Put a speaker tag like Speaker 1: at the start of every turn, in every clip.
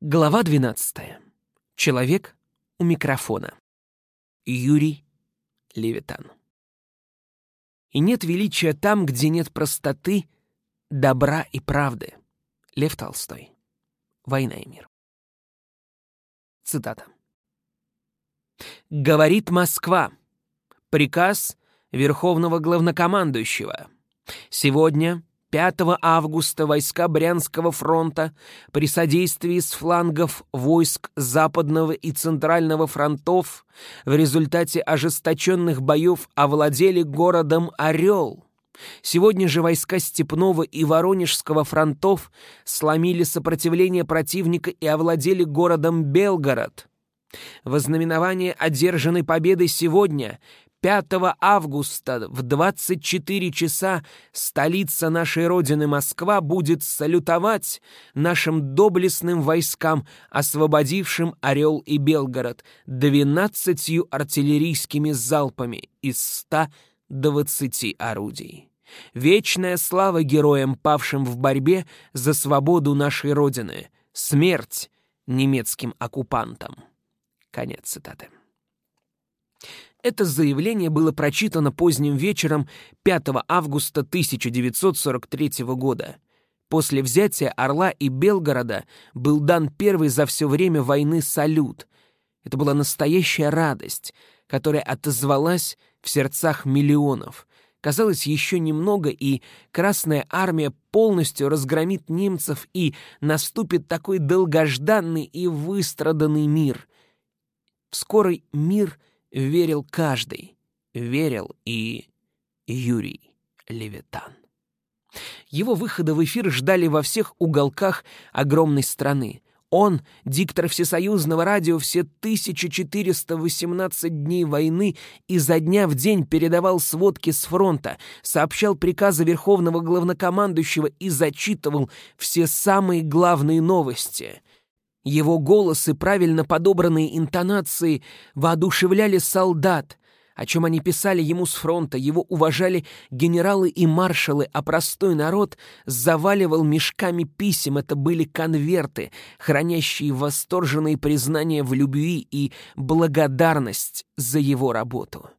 Speaker 1: Глава 12. Человек у микрофона. Юрий Левитан. И нет величия там, где нет простоты, добра и правды. Лев Толстой. Война и мир. Цитата. Говорит Москва. Приказ Верховного Главнокомандующего. Сегодня 5 августа войска Брянского фронта при содействии с флангов войск Западного и Центрального фронтов в результате ожесточенных боев овладели городом Орел. Сегодня же войска Степного и Воронежского фронтов сломили сопротивление противника и овладели городом Белгород. Вознаменование одержанной победы сегодня 5 августа в 24 часа столица нашей Родины Москва будет салютовать нашим доблестным войскам, освободившим Орел и Белгород, двенадцатью артиллерийскими залпами из 120 орудий. Вечная слава героям, павшим в борьбе за свободу нашей Родины. Смерть немецким оккупантам. Конец цитаты. Это заявление было прочитано поздним вечером 5 августа 1943 года. После взятия Орла и Белгорода был дан первый за все время войны салют. Это была настоящая радость, которая отозвалась в сердцах миллионов. Казалось, еще немного, и Красная Армия полностью разгромит немцев, и наступит такой долгожданный и выстраданный мир. В скорый мир — верил каждый. Верил и Юрий Левитан. Его выхода в эфир ждали во всех уголках огромной страны. Он, диктор всесоюзного радио, все 1418 дней войны изо дня в день передавал сводки с фронта, сообщал приказы Верховного Главнокомандующего и зачитывал все самые главные новости. Его голос и правильно подобранные интонации воодушевляли солдат, о чем они писали ему с фронта, его уважали генералы и маршалы, а простой народ заваливал мешками писем. Это были конверты, хранящие восторженные признания в любви и благодарность за его работу.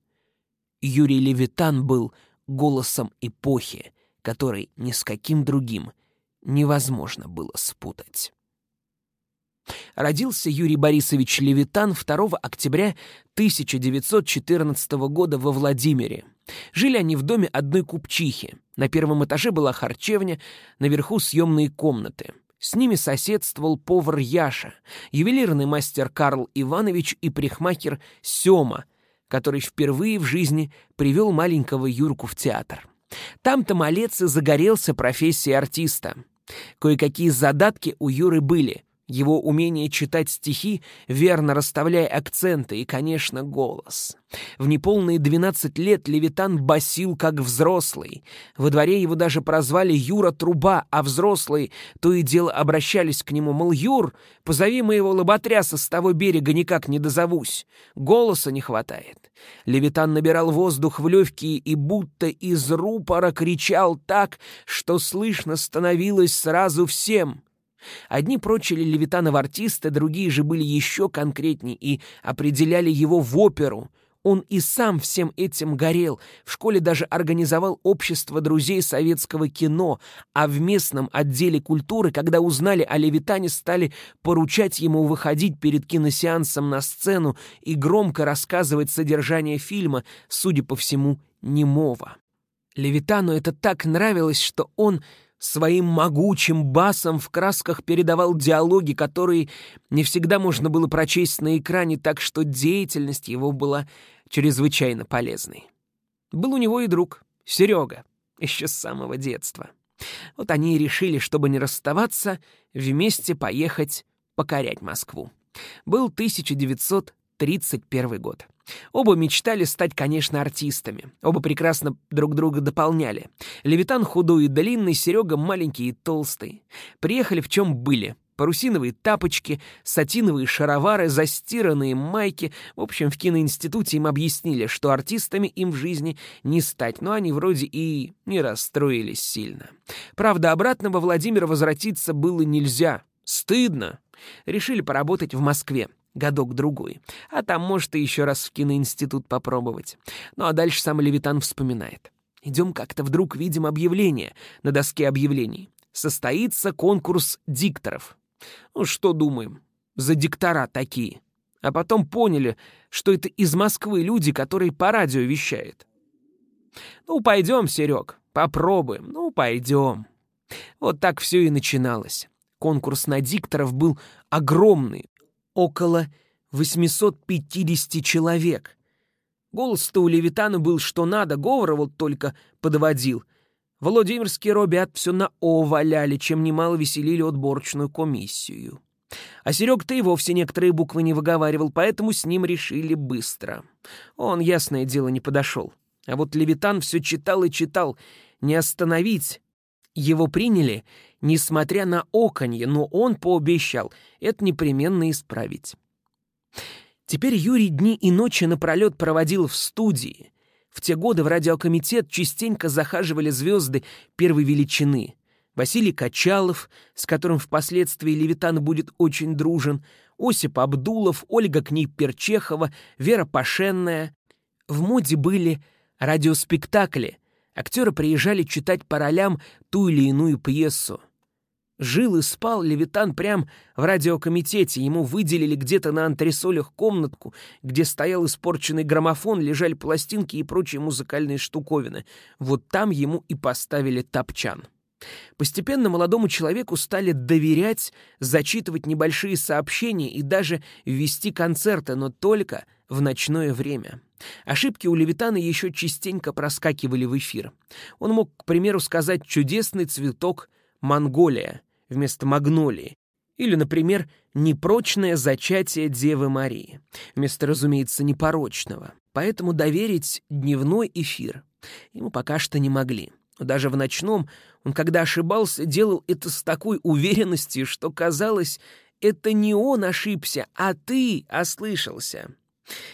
Speaker 1: Юрий Левитан был голосом эпохи, который ни с каким другим невозможно было спутать. Родился Юрий Борисович Левитан 2 октября 1914 года во Владимире. Жили они в доме одной купчихи. На первом этаже была харчевня, наверху съемные комнаты. С ними соседствовал повар Яша, ювелирный мастер Карл Иванович и прихмахер Сёма, который впервые в жизни привел маленького Юрку в театр. Там-то малец и загорелся профессией артиста. Кое-какие задатки у Юры были — его умение читать стихи, верно расставляя акценты и, конечно, голос. В неполные 12 лет Левитан басил как взрослый. Во дворе его даже прозвали Юра Труба, а взрослые то и дело обращались к нему, мол, Юр, позови моего лоботряса с того берега, никак не дозовусь. Голоса не хватает. Левитан набирал воздух в легкие и будто из рупора кричал так, что слышно становилось сразу всем — Одни прочили Левитана в артисты, другие же были еще конкретнее и определяли его в оперу. Он и сам всем этим горел. В школе даже организовал общество друзей советского кино, а в местном отделе культуры, когда узнали о Левитане, стали поручать ему выходить перед киносеансом на сцену и громко рассказывать содержание фильма, судя по всему, немого. Левитану это так нравилось, что он своим могучим басом в красках передавал диалоги, которые не всегда можно было прочесть на экране, так что деятельность его была чрезвычайно полезной. Был у него и друг, Серега, еще с самого детства. Вот они и решили, чтобы не расставаться, вместе поехать покорять Москву. Был 1931 год. Оба мечтали стать, конечно, артистами. Оба прекрасно друг друга дополняли. Левитан худой и длинный, Серега маленький и толстый. Приехали в чем были. Парусиновые тапочки, сатиновые шаровары, застиранные майки. В общем, в киноинституте им объяснили, что артистами им в жизни не стать, но они вроде и не расстроились сильно. Правда, обратно во Владимир возвратиться было нельзя. Стыдно. Решили поработать в Москве годок-другой. А там, может, и еще раз в киноинститут попробовать. Ну а дальше сам Левитан вспоминает. Идем как-то вдруг видим объявление на доске объявлений. Состоится конкурс дикторов. Ну что думаем? За диктора такие. А потом поняли, что это из Москвы люди, которые по радио вещают. Ну, пойдем, Серег, попробуем. Ну, пойдем. Вот так все и начиналось. Конкурс на дикторов был огромный, около 850 человек. Голос-то у Левитана был что надо, говора вот только подводил. Владимирские робят все на «о» валяли, чем немало веселили отборочную комиссию. А Серег-то и вовсе некоторые буквы не выговаривал, поэтому с ним решили быстро. Он, ясное дело, не подошел. А вот Левитан все читал и читал. Не остановить. Его приняли, несмотря на оконье, но он пообещал это непременно исправить. Теперь Юрий дни и ночи напролет проводил в студии. В те годы в радиокомитет частенько захаживали звезды первой величины. Василий Качалов, с которым впоследствии Левитан будет очень дружен, Осип Абдулов, Ольга Книп-Перчехова, Вера Пашенная. В моде были радиоспектакли. Актеры приезжали читать по ролям ту или иную пьесу. Жил и спал Левитан прям в радиокомитете. Ему выделили где-то на антресолях комнатку, где стоял испорченный граммофон, лежали пластинки и прочие музыкальные штуковины. Вот там ему и поставили топчан. Постепенно молодому человеку стали доверять, зачитывать небольшие сообщения и даже вести концерты, но только в ночное время. Ошибки у Левитана еще частенько проскакивали в эфир. Он мог, к примеру, сказать «чудесный цветок Монголия», вместо магнолии. Или, например, непрочное зачатие Девы Марии, вместо, разумеется, непорочного. Поэтому доверить дневной эфир ему пока что не могли. Даже в ночном он, когда ошибался, делал это с такой уверенностью, что казалось, это не он ошибся, а ты ослышался.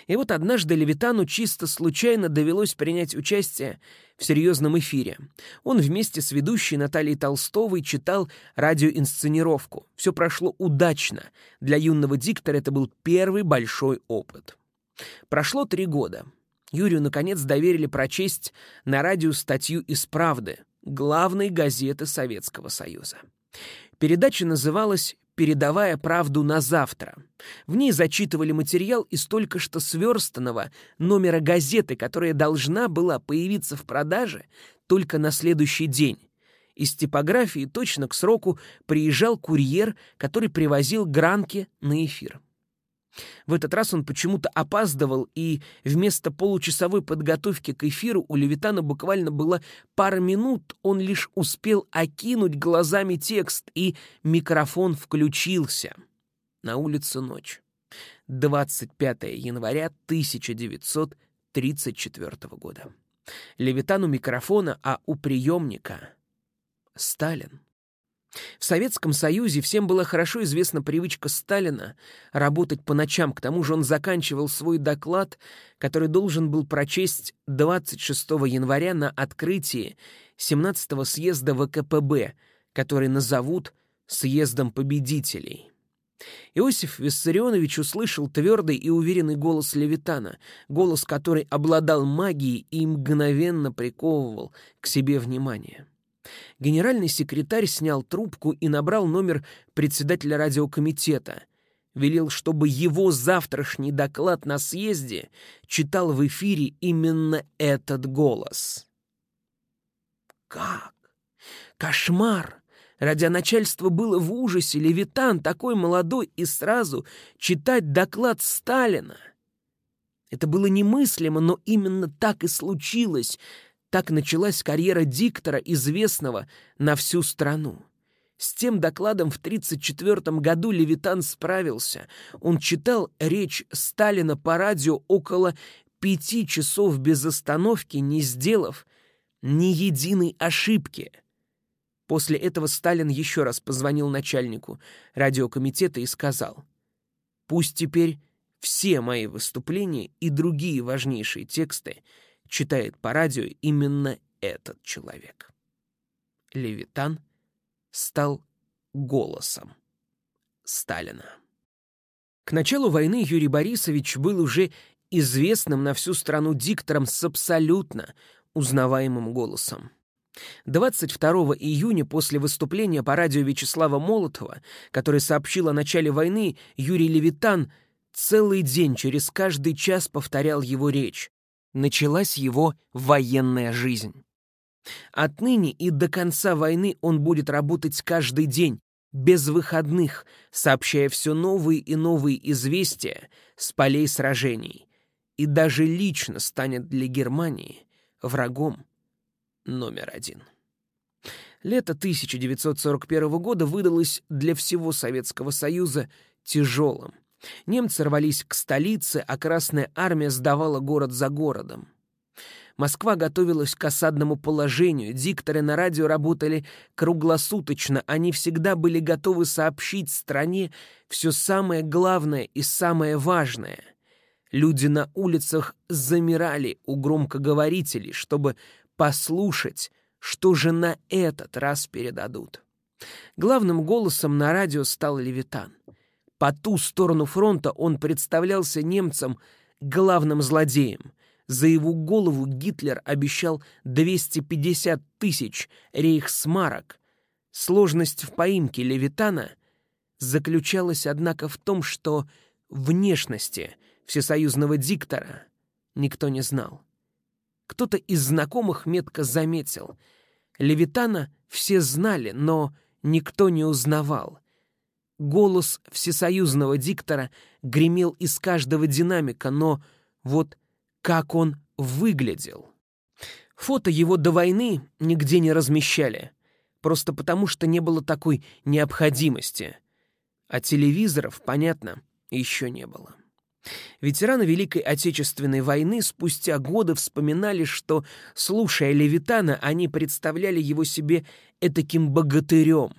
Speaker 1: И вот однажды Левитану чисто случайно довелось принять участие в серьезном эфире. Он вместе с ведущей Натальей Толстовой читал радиоинсценировку. Все прошло удачно. Для юного диктора это был первый большой опыт. Прошло три года. Юрию, наконец, доверили прочесть на радио статью из «Правды», главной газеты Советского Союза. Передача называлась передавая правду на завтра. В ней зачитывали материал из только что сверстанного номера газеты, которая должна была появиться в продаже только на следующий день. Из типографии точно к сроку приезжал курьер, который привозил гранки на эфир. В этот раз он почему-то опаздывал, и вместо получасовой подготовки к эфиру у Левитана буквально было пара минут, он лишь успел окинуть глазами текст, и микрофон включился. На улице ночь. 25 января 1934 года. Левитан у микрофона, а у приемника — Сталин. В Советском Союзе всем была хорошо известна привычка Сталина работать по ночам. К тому же он заканчивал свой доклад, который должен был прочесть 26 января на открытии 17-го съезда ВКПБ, который назовут «Съездом победителей». Иосиф Виссарионович услышал твердый и уверенный голос Левитана, голос, который обладал магией и мгновенно приковывал к себе внимание. Генеральный секретарь снял трубку и набрал номер председателя радиокомитета. Велел, чтобы его завтрашний доклад на съезде читал в эфире именно этот голос. Как? Кошмар! Радионачальство было в ужасе. Левитан, такой молодой, и сразу читать доклад Сталина. Это было немыслимо, но именно так и случилось. Так началась карьера диктора, известного на всю страну. С тем докладом в 1934 году Левитан справился. Он читал речь Сталина по радио около пяти часов без остановки, не сделав ни единой ошибки. После этого Сталин еще раз позвонил начальнику радиокомитета и сказал, «Пусть теперь все мои выступления и другие важнейшие тексты — читает по радио именно этот человек. Левитан стал голосом Сталина. К началу войны Юрий Борисович был уже известным на всю страну диктором с абсолютно узнаваемым голосом. 22 июня после выступления по радио Вячеслава Молотова, который сообщил о начале войны, Юрий Левитан целый день через каждый час повторял его речь. Началась его военная жизнь. Отныне и до конца войны он будет работать каждый день, без выходных, сообщая все новые и новые известия с полей сражений, и даже лично станет для Германии врагом номер один. Лето 1941 года выдалось для всего Советского Союза тяжелым. Немцы рвались к столице, а Красная Армия сдавала город за городом. Москва готовилась к осадному положению, дикторы на радио работали круглосуточно, они всегда были готовы сообщить стране все самое главное и самое важное. Люди на улицах замирали у громкоговорителей, чтобы послушать, что же на этот раз передадут. Главным голосом на радио стал Левитан. По ту сторону фронта он представлялся немцам главным злодеем. За его голову Гитлер обещал 250 тысяч рейхсмарок. Сложность в поимке Левитана заключалась, однако, в том, что внешности всесоюзного диктора никто не знал. Кто-то из знакомых метко заметил. Левитана все знали, но никто не узнавал. Голос всесоюзного диктора гремел из каждого динамика, но вот как он выглядел. Фото его до войны нигде не размещали, просто потому что не было такой необходимости. А телевизоров, понятно, еще не было. Ветераны Великой Отечественной войны спустя годы вспоминали, что, слушая Левитана, они представляли его себе этаким богатырем.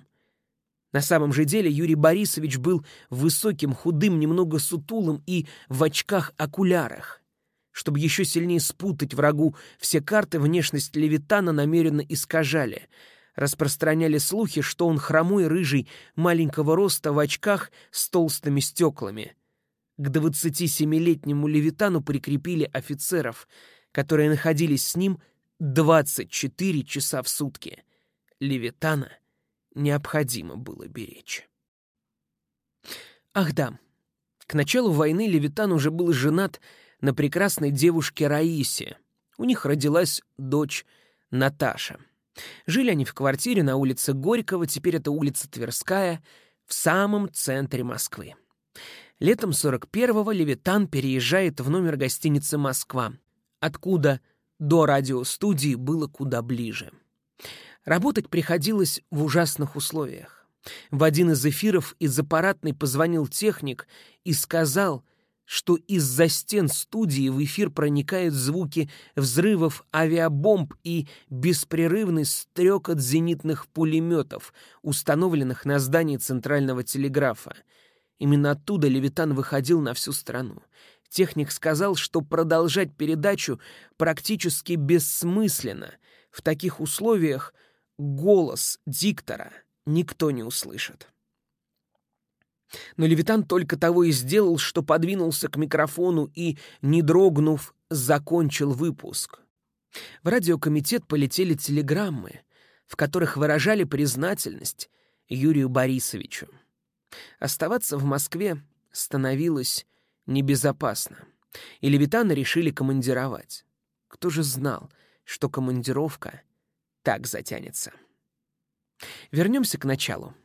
Speaker 1: На самом же деле Юрий Борисович был высоким, худым, немного сутулым и в очках-окулярах. Чтобы еще сильнее спутать врагу все карты, внешность Левитана намеренно искажали. Распространяли слухи, что он хромой, рыжий, маленького роста в очках с толстыми стеклами — к 27-летнему Левитану прикрепили офицеров, которые находились с ним 24 часа в сутки. Левитана необходимо было беречь. Ах да, к началу войны Левитан уже был женат на прекрасной девушке Раисе. У них родилась дочь Наташа. Жили они в квартире на улице Горького, теперь это улица Тверская, в самом центре Москвы. Летом 41-го Левитан переезжает в номер гостиницы «Москва», откуда до радиостудии было куда ближе. Работать приходилось в ужасных условиях. В один из эфиров из аппаратной позвонил техник и сказал, что из-за стен студии в эфир проникают звуки взрывов авиабомб и беспрерывный стрекот зенитных пулеметов, установленных на здании Центрального телеграфа, Именно оттуда Левитан выходил на всю страну. Техник сказал, что продолжать передачу практически бессмысленно. В таких условиях голос диктора никто не услышит. Но Левитан только того и сделал, что подвинулся к микрофону и, не дрогнув, закончил выпуск. В радиокомитет полетели телеграммы, в которых выражали признательность Юрию Борисовичу. Оставаться в Москве становилось небезопасно, и Левитана решили командировать. Кто же знал, что командировка так затянется? Вернемся к началу.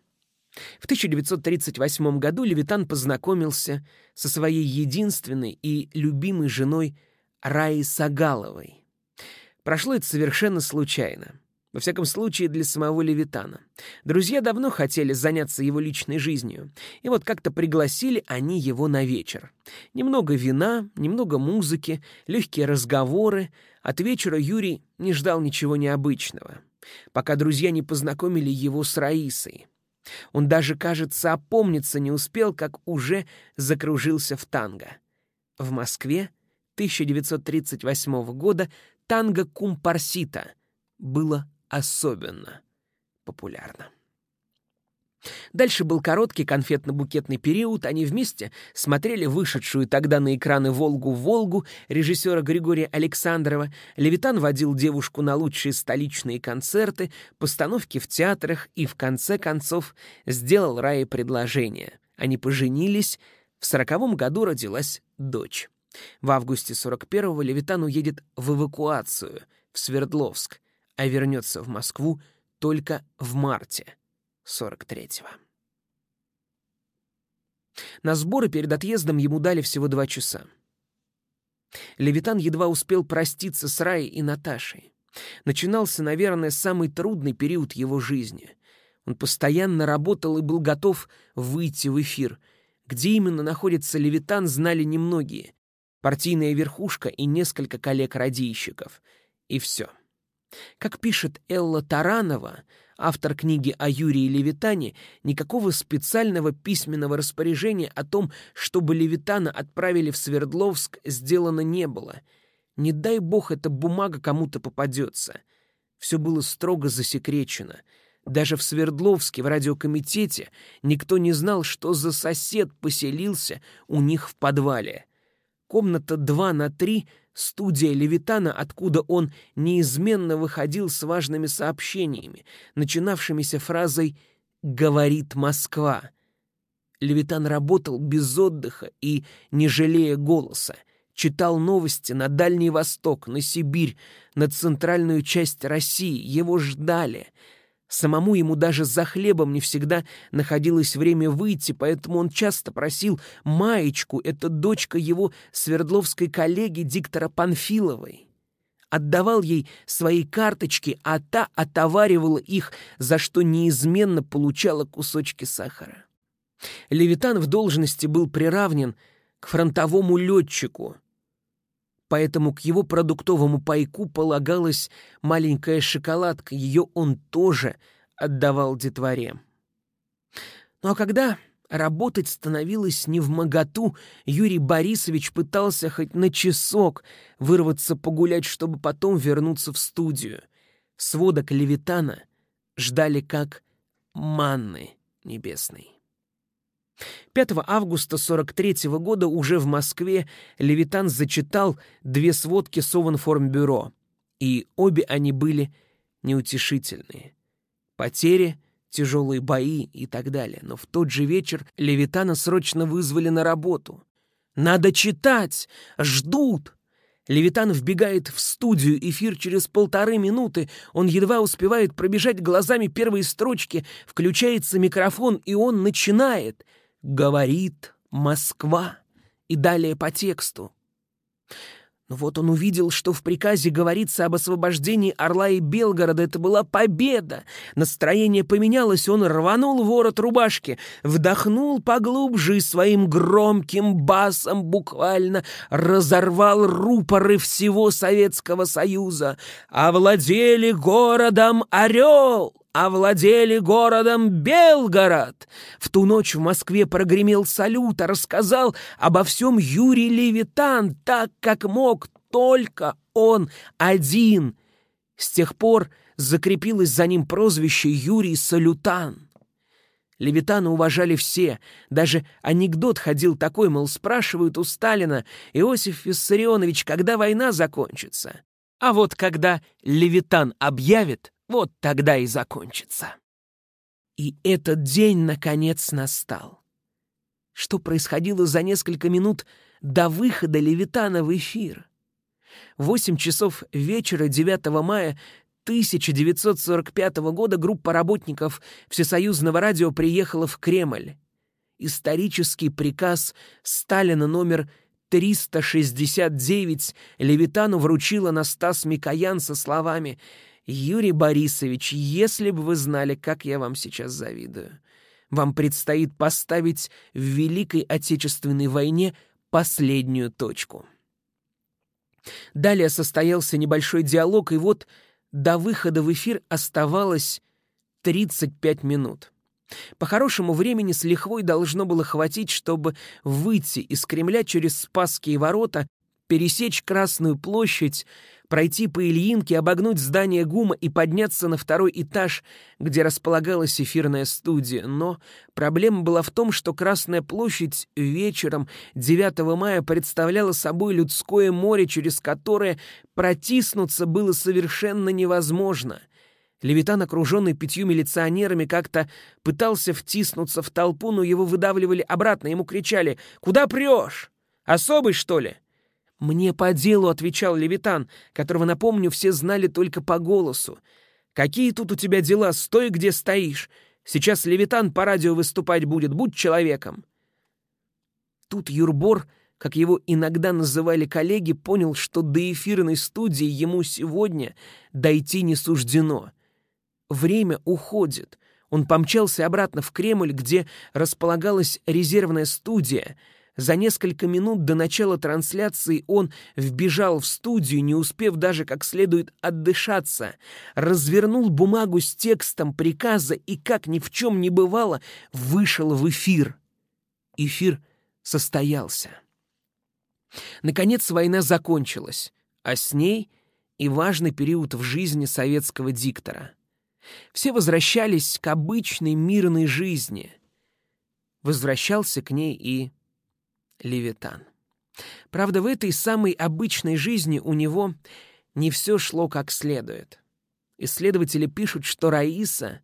Speaker 1: В 1938 году Левитан познакомился со своей единственной и любимой женой Раей Сагаловой. Прошло это совершенно случайно. Во всяком случае, для самого Левитана. Друзья давно хотели заняться его личной жизнью, и вот как-то пригласили они его на вечер. Немного вина, немного музыки, легкие разговоры. От вечера Юрий не ждал ничего необычного, пока друзья не познакомили его с Раисой. Он даже, кажется, опомниться не успел, как уже закружился в танго. В Москве 1938 года танго Кумпарсита было особенно популярна. Дальше был короткий конфетно-букетный период. Они вместе смотрели вышедшую тогда на экраны «Волгу-Волгу» режиссера Григория Александрова. Левитан водил девушку на лучшие столичные концерты, постановки в театрах и, в конце концов, сделал Рае предложение. Они поженились. В сороковом году родилась дочь. В августе 41-го Левитан уедет в эвакуацию, в Свердловск, а вернется в Москву только в марте 43-го. На сборы перед отъездом ему дали всего два часа. Левитан едва успел проститься с Раей и Наташей. Начинался, наверное, самый трудный период его жизни. Он постоянно работал и был готов выйти в эфир. Где именно находится Левитан, знали немногие. Партийная верхушка и несколько коллег-радийщиков. И все. Как пишет Элла Таранова, автор книги о Юрии Левитане, никакого специального письменного распоряжения о том, чтобы Левитана отправили в Свердловск, сделано не было. Не дай бог эта бумага кому-то попадется. Все было строго засекречено. Даже в Свердловске, в радиокомитете, никто не знал, что за сосед поселился у них в подвале. Комната 2 на 3 студия Левитана, откуда он неизменно выходил с важными сообщениями, начинавшимися фразой «Говорит Москва». Левитан работал без отдыха и, не жалея голоса, читал новости на Дальний Восток, на Сибирь, на центральную часть России. Его ждали — Самому ему даже за хлебом не всегда находилось время выйти, поэтому он часто просил Маечку, это дочка его свердловской коллеги диктора Панфиловой. Отдавал ей свои карточки, а та отоваривала их, за что неизменно получала кусочки сахара. Левитан в должности был приравнен к фронтовому летчику, поэтому к его продуктовому пайку полагалась маленькая шоколадка, ее он тоже отдавал детворе. Ну а когда работать становилось не в моготу, Юрий Борисович пытался хоть на часок вырваться погулять, чтобы потом вернуться в студию. Сводок Левитана ждали как манны небесной. 5 августа 43 -го года уже в Москве Левитан зачитал две сводки Совинформбюро, и обе они были неутешительные. Потери, тяжелые бои и так далее. Но в тот же вечер Левитана срочно вызвали на работу. «Надо читать! Ждут!» Левитан вбегает в студию, эфир через полторы минуты, он едва успевает пробежать глазами первые строчки, включается микрофон, и он начинает — говорит Москва. И далее по тексту. Но вот он увидел, что в приказе говорится об освобождении Орла и Белгорода. Это была победа. Настроение поменялось, он рванул ворот рубашки, вдохнул поглубже и своим громким басом буквально разорвал рупоры всего Советского Союза. Овладели городом Орел! Овладели городом Белгород. В ту ночь в Москве прогремел салют, а рассказал обо всем Юрий Левитан, так как мог только он один. С тех пор закрепилось за ним прозвище Юрий Салютан. Левитана уважали все. Даже анекдот ходил такой, мол, спрашивают у Сталина, Иосиф Виссарионович, когда война закончится? А вот когда Левитан объявит, вот тогда и закончится. И этот день, наконец, настал. Что происходило за несколько минут до выхода Левитана в эфир? Восемь часов вечера 9 мая 1945 года группа работников Всесоюзного радио приехала в Кремль. Исторический приказ Сталина номер 369 Левитану вручила Настас Микоян со словами Юрий Борисович, если бы вы знали, как я вам сейчас завидую. Вам предстоит поставить в Великой Отечественной войне последнюю точку. Далее состоялся небольшой диалог, и вот до выхода в эфир оставалось 35 минут. По хорошему времени с лихвой должно было хватить, чтобы выйти из Кремля через Спасские ворота пересечь Красную площадь, пройти по Ильинке, обогнуть здание ГУМа и подняться на второй этаж, где располагалась эфирная студия. Но проблема была в том, что Красная площадь вечером 9 мая представляла собой людское море, через которое протиснуться было совершенно невозможно. Левитан, окруженный пятью милиционерами, как-то пытался втиснуться в толпу, но его выдавливали обратно, ему кричали «Куда прешь? Особый, что ли?» «Мне по делу», — отвечал Левитан, которого, напомню, все знали только по голосу. «Какие тут у тебя дела? Стой, где стоишь. Сейчас Левитан по радио выступать будет. Будь человеком». Тут Юрбор, как его иногда называли коллеги, понял, что до эфирной студии ему сегодня дойти не суждено. Время уходит. Он помчался обратно в Кремль, где располагалась резервная студия — за несколько минут до начала трансляции он вбежал в студию, не успев даже как следует отдышаться, развернул бумагу с текстом приказа и, как ни в чем не бывало, вышел в эфир. Эфир состоялся. Наконец война закончилась, а с ней и важный период в жизни советского диктора. Все возвращались к обычной мирной жизни. Возвращался к ней и Левитан. Правда, в этой самой обычной жизни у него не все шло как следует. Исследователи пишут, что Раиса,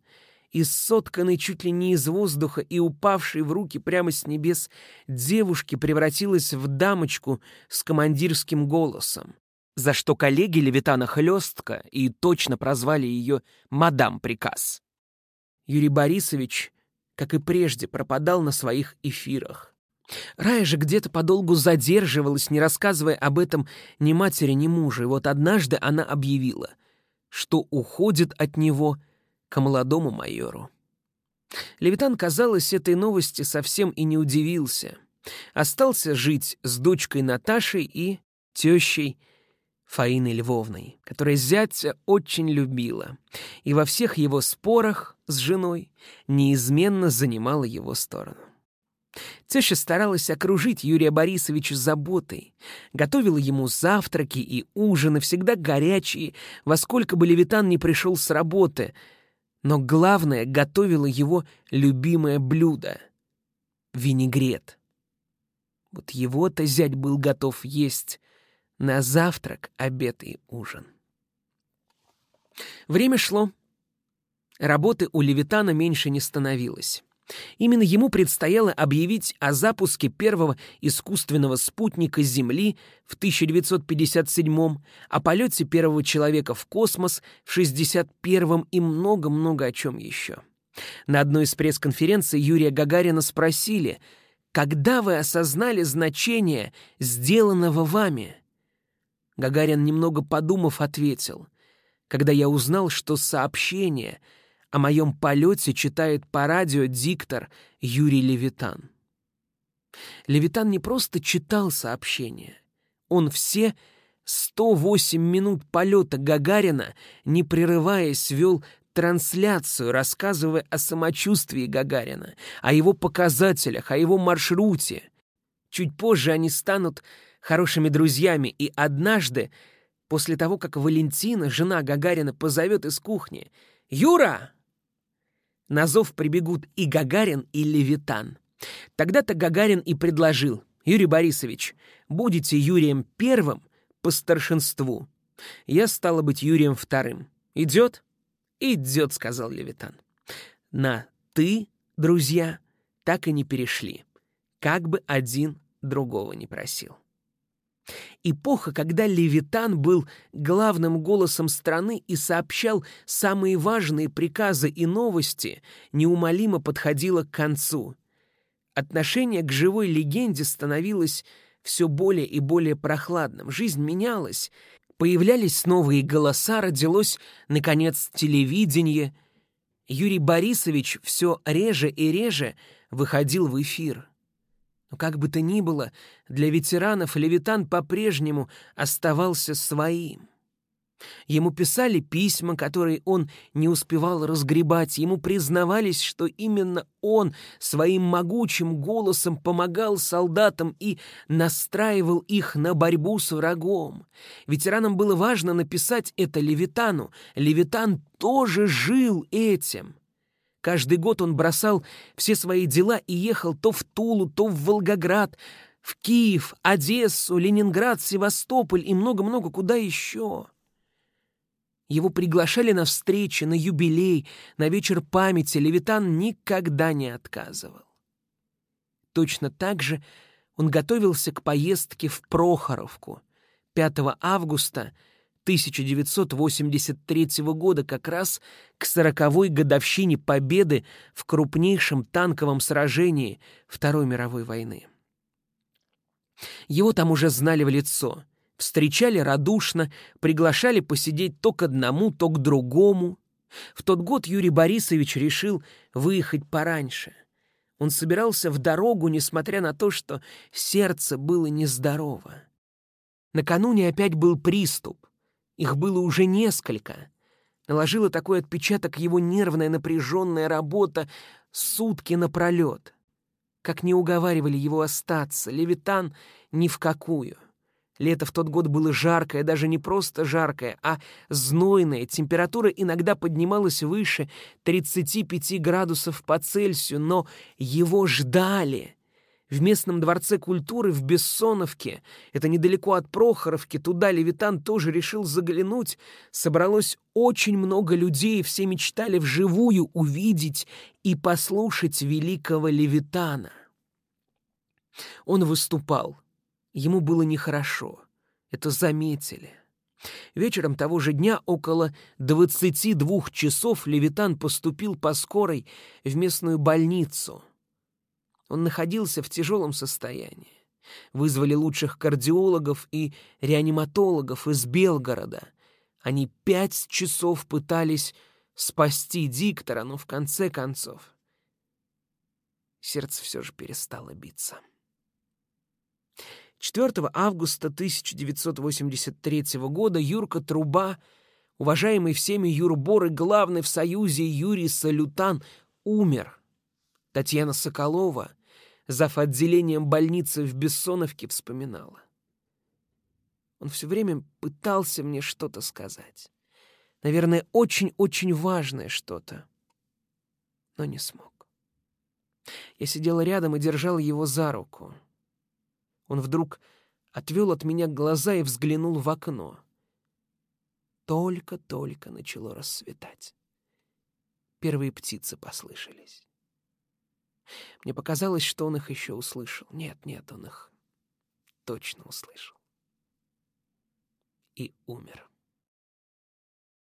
Speaker 1: из сотканной чуть ли не из воздуха и упавшей в руки прямо с небес девушки, превратилась в дамочку с командирским голосом, за что коллеги Левитана хлестко и точно прозвали ее «Мадам Приказ». Юрий Борисович, как и прежде, пропадал на своих эфирах. Рая же где-то подолгу задерживалась, не рассказывая об этом ни матери, ни мужу, и вот однажды она объявила, что уходит от него к молодому майору. Левитан, казалось, этой новости совсем и не удивился. Остался жить с дочкой Наташей и тещей Фаиной Львовной, которая зятя очень любила, и во всех его спорах с женой неизменно занимала его сторону. Теща старалась окружить Юрия Борисовича заботой, готовила ему завтраки и ужины, всегда горячие, во сколько бы Левитан не пришел с работы, но главное — готовила его любимое блюдо — винегрет. Вот его-то зять был готов есть на завтрак, обед и ужин. Время шло. Работы у Левитана меньше не становилось. Именно ему предстояло объявить о запуске первого искусственного спутника Земли в 1957-м, о полете первого человека в космос в 61-м и много-много о чем еще. На одной из пресс-конференций Юрия Гагарина спросили, «Когда вы осознали значение сделанного вами?» Гагарин, немного подумав, ответил, «Когда я узнал, что сообщение — о моем полете читает по радио диктор Юрий Левитан. Левитан не просто читал сообщения. Он все 108 минут полета Гагарина, не прерываясь, вел трансляцию, рассказывая о самочувствии Гагарина, о его показателях, о его маршруте. Чуть позже они станут хорошими друзьями, и однажды, после того, как Валентина, жена Гагарина, позовет из кухни «Юра, на зов прибегут и Гагарин, и Левитан. Тогда-то Гагарин и предложил, «Юрий Борисович, будете Юрием Первым по старшинству. Я, стало быть, Юрием Вторым. Идет?» «Идет», — сказал Левитан. На «ты», друзья, так и не перешли, как бы один другого не просил. Эпоха, когда Левитан был главным голосом страны и сообщал самые важные приказы и новости, неумолимо подходила к концу. Отношение к живой легенде становилось все более и более прохладным. Жизнь менялась, появлялись новые голоса, родилось, наконец, телевидение. Юрий Борисович все реже и реже выходил в эфир. Но как бы то ни было, для ветеранов Левитан по-прежнему оставался своим. Ему писали письма, которые он не успевал разгребать, ему признавались, что именно он своим могучим голосом помогал солдатам и настраивал их на борьбу с врагом. Ветеранам было важно написать это Левитану. Левитан тоже жил этим. Каждый год он бросал все свои дела и ехал то в Тулу, то в Волгоград, в Киев, Одессу, Ленинград, Севастополь и много-много куда еще. Его приглашали на встречи, на юбилей, на вечер памяти. Левитан никогда не отказывал. Точно так же он готовился к поездке в Прохоровку 5 августа 1983 года, как раз к сороковой годовщине победы в крупнейшем танковом сражении Второй мировой войны. Его там уже знали в лицо — Встречали радушно, приглашали посидеть то к одному, то к другому. В тот год Юрий Борисович решил выехать пораньше. Он собирался в дорогу, несмотря на то, что сердце было нездорово. Накануне опять был приступ. Их было уже несколько. Наложила такой отпечаток его нервная напряженная работа сутки напролет. Как не уговаривали его остаться, Левитан ни в какую — Лето в тот год было жаркое, даже не просто жаркое, а знойное. Температура иногда поднималась выше 35 градусов по Цельсию, но его ждали. В местном дворце культуры в Бессоновке, это недалеко от Прохоровки, туда Левитан тоже решил заглянуть, собралось очень много людей, все мечтали вживую увидеть и послушать великого Левитана. Он выступал — Ему было нехорошо. Это заметили. Вечером того же дня около 22 часов Левитан поступил по скорой в местную больницу. Он находился в тяжелом состоянии. Вызвали лучших кардиологов и реаниматологов из Белгорода. Они пять часов пытались спасти диктора, но в конце концов сердце все же перестало биться. 4 августа 1983 года Юрка Труба, уважаемый всеми Юрбор и главный в Союзе Юрий Салютан, умер. Татьяна Соколова, зав. отделением больницы в Бессоновке, вспоминала. Он все время пытался мне что-то сказать. Наверное, очень-очень важное что-то. Но не смог. Я сидела рядом и держала его за руку. Он вдруг отвел от меня глаза и взглянул в окно. Только-только начало рассветать. Первые птицы послышались. Мне показалось, что он их еще услышал. Нет, нет, он их точно услышал. И умер.